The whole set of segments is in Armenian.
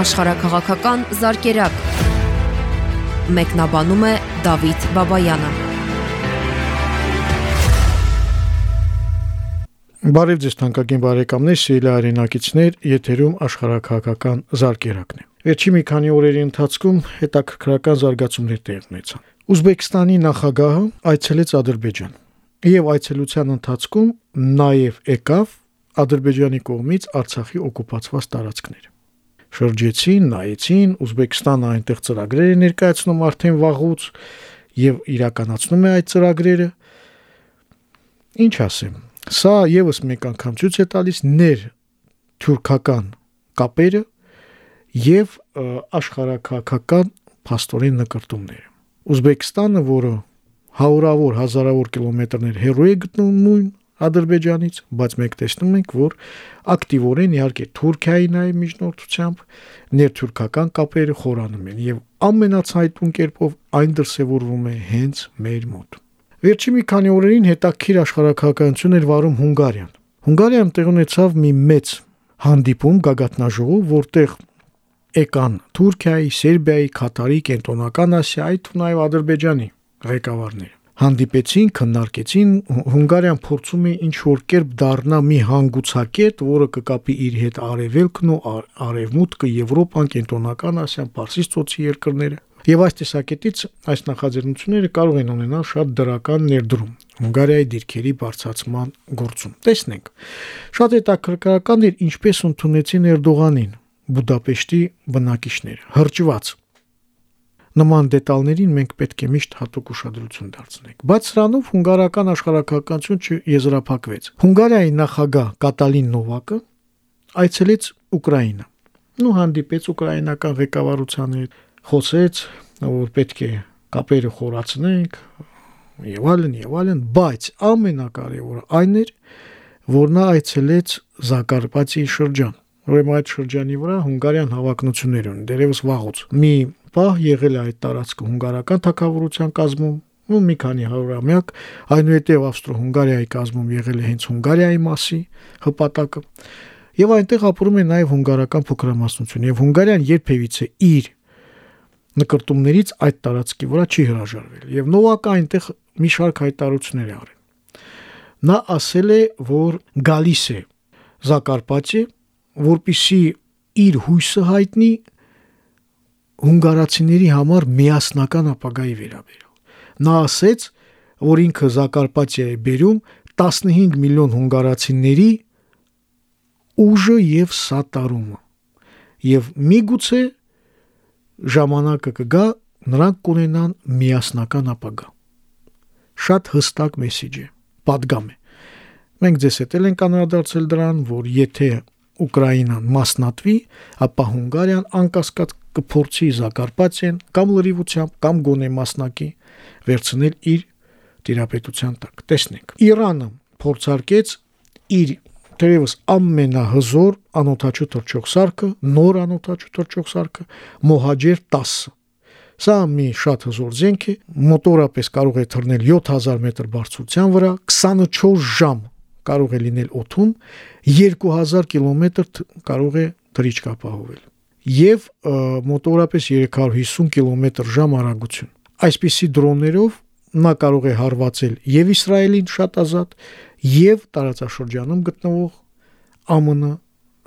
աշխարհակղական զարգերակ։ Մեկնաբանում է Դավիթ Բաբայանը։ Բարև ձեզ թանկագին բարեկամներ, սիրելի հայրենակիցներ, եթերում աշխարհակղական զարգերակն է։ Վերջի մի քանի օրերի ընթացքում հետաքրքրական զարգացումներ տեղ ունեցան։ Ուզբեկստանի նախագահը այցելեց Ադրբեջան եւ այցելության ընթացքում նաեւ եկավ Ադրբեջանի կողմից Արցախի օկուպացված տարածքները շրջեցին, նայեցին, Ուզբեկստանը այնտեղ ծրագրեր է ներկայացնում արդեն վաղուց եւ իրականացնում է այդ ծրագրերը։ Ինչ ասեմ, սա եւս մեկ անգամ ցույց է տալիս ներ թուրքական կապերը եւ աշխարհակահաղական փաստորեն նկարտումները։ Ուզբեկստանը, որը հարյուրավոր հազարավոր կիլոմետրներ հեռու է գտնվում նույն Ադրբեջանից, բայց մենք տեսնում ենք, որ ակտիվորեն իհարկե Թուրքիայի նաև միջնորդությամբ ներթուրքական կապերը խորանում են եւ ամենացայտուն կերպով այն դրսևորվում է հենց մեր մոտ։ Վերջի մի քանի օրերին հետաքրիր աշխարհակահայություն էր վարում Հունգարիան։ Հունգարիայում տեղ ունեցավ մի մեծ հանդիպում գագաթնաժողով, որտեղ եկան Թուրքիայի, Սերբիայի, Կատարի, Կենտրոնական Ասիայի, թվում նաև Ադրբեջանի ղեկավարները հանդիպեցին, քննարկեցին, Հունգարիան փորձում է ինչ որ կերպ դառնա մի հանգուցակետ, որը կկապի իր հետ արևելքն ու արևմուտքը, Եվրոպան, Կենտրոնական Ասիան, Պարսից ծոցի երկրները։ Եվ այս տեսակետից այս նախաձեռնությունները կարող են ունենալ շատ դրական ներդրում Հունգարիայի դիրքերի բարձրացման գործում։ Տեսնենք։ Շատ հետաքրքրական էր ինչպես ընդունեցին Էրդողանին Բուդապեշտի բնակիչները։ Հրճված նման դետալներին մենք պետք է միշտ հատուկ ուշադրություն դարձնենք։ Բայց սրանով հունգարական աշխարհակահայություն չեզրափակվեց։ Հունգարիայի նախագահ Կատալին Նովակը այցելեց Ուկրաինա։ Նու հանդիպեց ուկրաինական ղեկավարության հետ, խոսեց, որ պետք է կապերը խորացնենք եւ այլն եւ այլն, բայց ամենակարևորը այն էր, որ նա այցելեց Զակարպատի շրջան։ Ուրեմն այդ շրջանի վրա Հունգարիան հավակնություններ ունի, դերևս վաղուց։ Մի պահ եղել է այդ տարածքը հունգարական թակավորության կազմում ու մի քանի հարյուրամյակ այնուհետև Ավստրո-Հունգարիայի կազմում եղել է հենց Հունգարիայի մասի հպատակը եւ այնտեղ ապրում է նաեւ հունգարական փոքրամասնություն եւ Հունգարիան երբևիցե իր նկարտումներից այդ տարածքի վրա չի հրաժարվել եւ Նովակը այնտեղ մի շարք հայտարարություններ արել նա ասել է որ գալիս է Զակարպատի որպիսի իր հույսը հայտնի հունգարացիների համար միասնական ապագայի վերաբերյալ։ Նա ասեց, որ ինքը Զակարպատիա է բերում 15 միլիոն հունգարացիների ուժը եւ սատարումը։ Եվ միգուցե ժամանակը կգա, նրանք կունենան միասնական ապագա։ Շատ հստակ մեսիջ է, падգամ է։ Մենք ձեզ հետ ենք անդրադարձել դրան, որ եթե Ուկրաինան մասնատվի, ապա Հունգարիան անկասկած կփորձի Զակարպատիան կամ լրիվությամբ կամ գոնե մասնակի վերցնել իր տիրապետության տակ։ Տեսնենք։ Իրանը փորձարկեց իր թերևս ամենահզոր անօթաչու թռչող սարքը, նոր անօթաչու թռչող սարքը Մոհաջեր 10 Սա մի շատ հզոր զենք է, մոտորապես կարող է թռնել 7000 մետր բարձրության վրա, 24 ժամ կարող է լինել օթում, 2000 կիլոմետր կարող է թռիչք ապահովել եւ մոտորապես 350 կմ/ժ արագություն։ Այսպիսի դրոններով նա կարող է հարվածել եւ Իսրայելին շատ ազատ եւ տարածաշրջանում գտնվող ԱՄՆ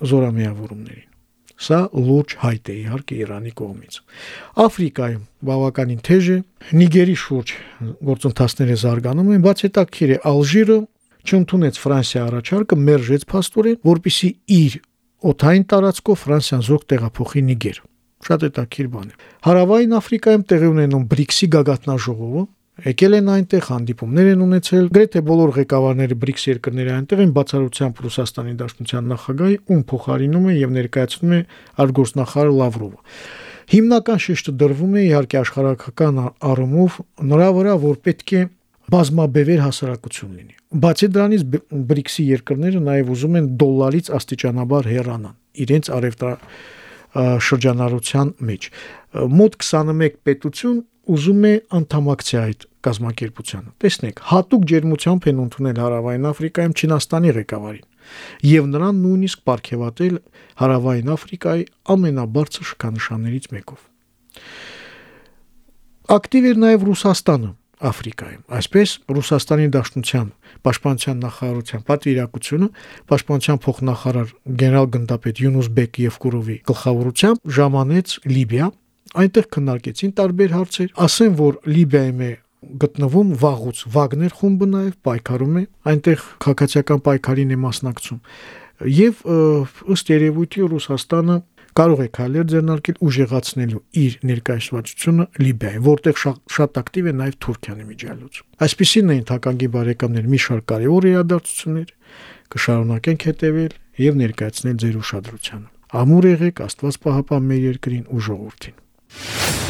զորամիավորումներին։ Սա լուրջ հայտ է իհարկե Իրանի կողմից։ Աֆրիկայում բավականին թեժ է, Նիգերի շուրջ գործընթացները զարգանում են, բաց հետաքրիր է Ալժիրը չընդունեց Ֆրանսիա առաջարկը, մերժեց փաստորեն, որպիսի իր օթային տարածքով Ֆրանսիան զորք տեղափոխի Նիգեր։ Շատ հետաքրիր բան է։ Հարավային Աֆրիկայում տեղի ունենում BRICS-ի գագաթնաժողովը, եկել են այնտեղ հանդիպումներ են ունեցել, գրեթե բոլոր ղեկավարները BRICS երկրների այնտեղ են բացառությամբ Ռուսաստանի Դաշնության նախագահի, ում փոխարինում է եւ ներկայացնում է արտգործնախարար Լավրովը։ Հիմնական շեշտը դրվում է իհարկե աշխարհակական առումով նրա վրա, որ պետք է բազմաբևեր հասարակություն լինի։ Բացի դրանից BRICS-ի երկրները նաև ուզում են դոլարից աստիճանաբար հեռանան իրենց արևտրա շրջանառության մեջ։ Մոտ 21 պետություն ուզում է անդամակցի այդ կազմակերպությանը։ Տեսնեք, հատուկ ջերմությամբ են ընդունել Հարավային Աֆրիկայում Չինաստանի ղեկավարին։ եւ նրան նույնիսկ ապարգևատել Հարավային Աֆրիկայի ամենաբարձր շքանշաններից մեկով։ Ակտիվ էր նաեւ Ռուսաստանը Աֆրիկայում։ Այսպես Ռուսաստանի Դաշնության Պաշտպանության նախարարության պատվիրակությունը Պաշտպանության փոխնախարար գեներալ գնդապետ Յունուս Բեկ Եվկուրովի գլխավորությամբ ժամանեց Լիբիա, այնտեղ քննարկեցին տարբեր հարցեր, ասեն որ Լիբիայում է գտնվում վաղուց Վագներ խումբը նաև պայքարում է, այնտեղ քաղաքացիական պայքարին է մասնակցում։ Եվ ըստ երևույթի Ռուսաստանը կարող է քայլեր ձեռնարկել ուժեղացնելու իր ներկայացվածությունը Լիբիայում, որտեղ շատ, շատ ակտիվ է նաև Թուրքիան իմիջիալուց։ Այսպիսին էին թականգի բարեկամներ մի շարք կարևոր իրադարձություններ, կշարունակենք հետևել եւ ներկայացնել ձեր ուշադրությանը։ Ամուր եղեք, Աստված պահապան մեր երկրին ու ժողովրդին։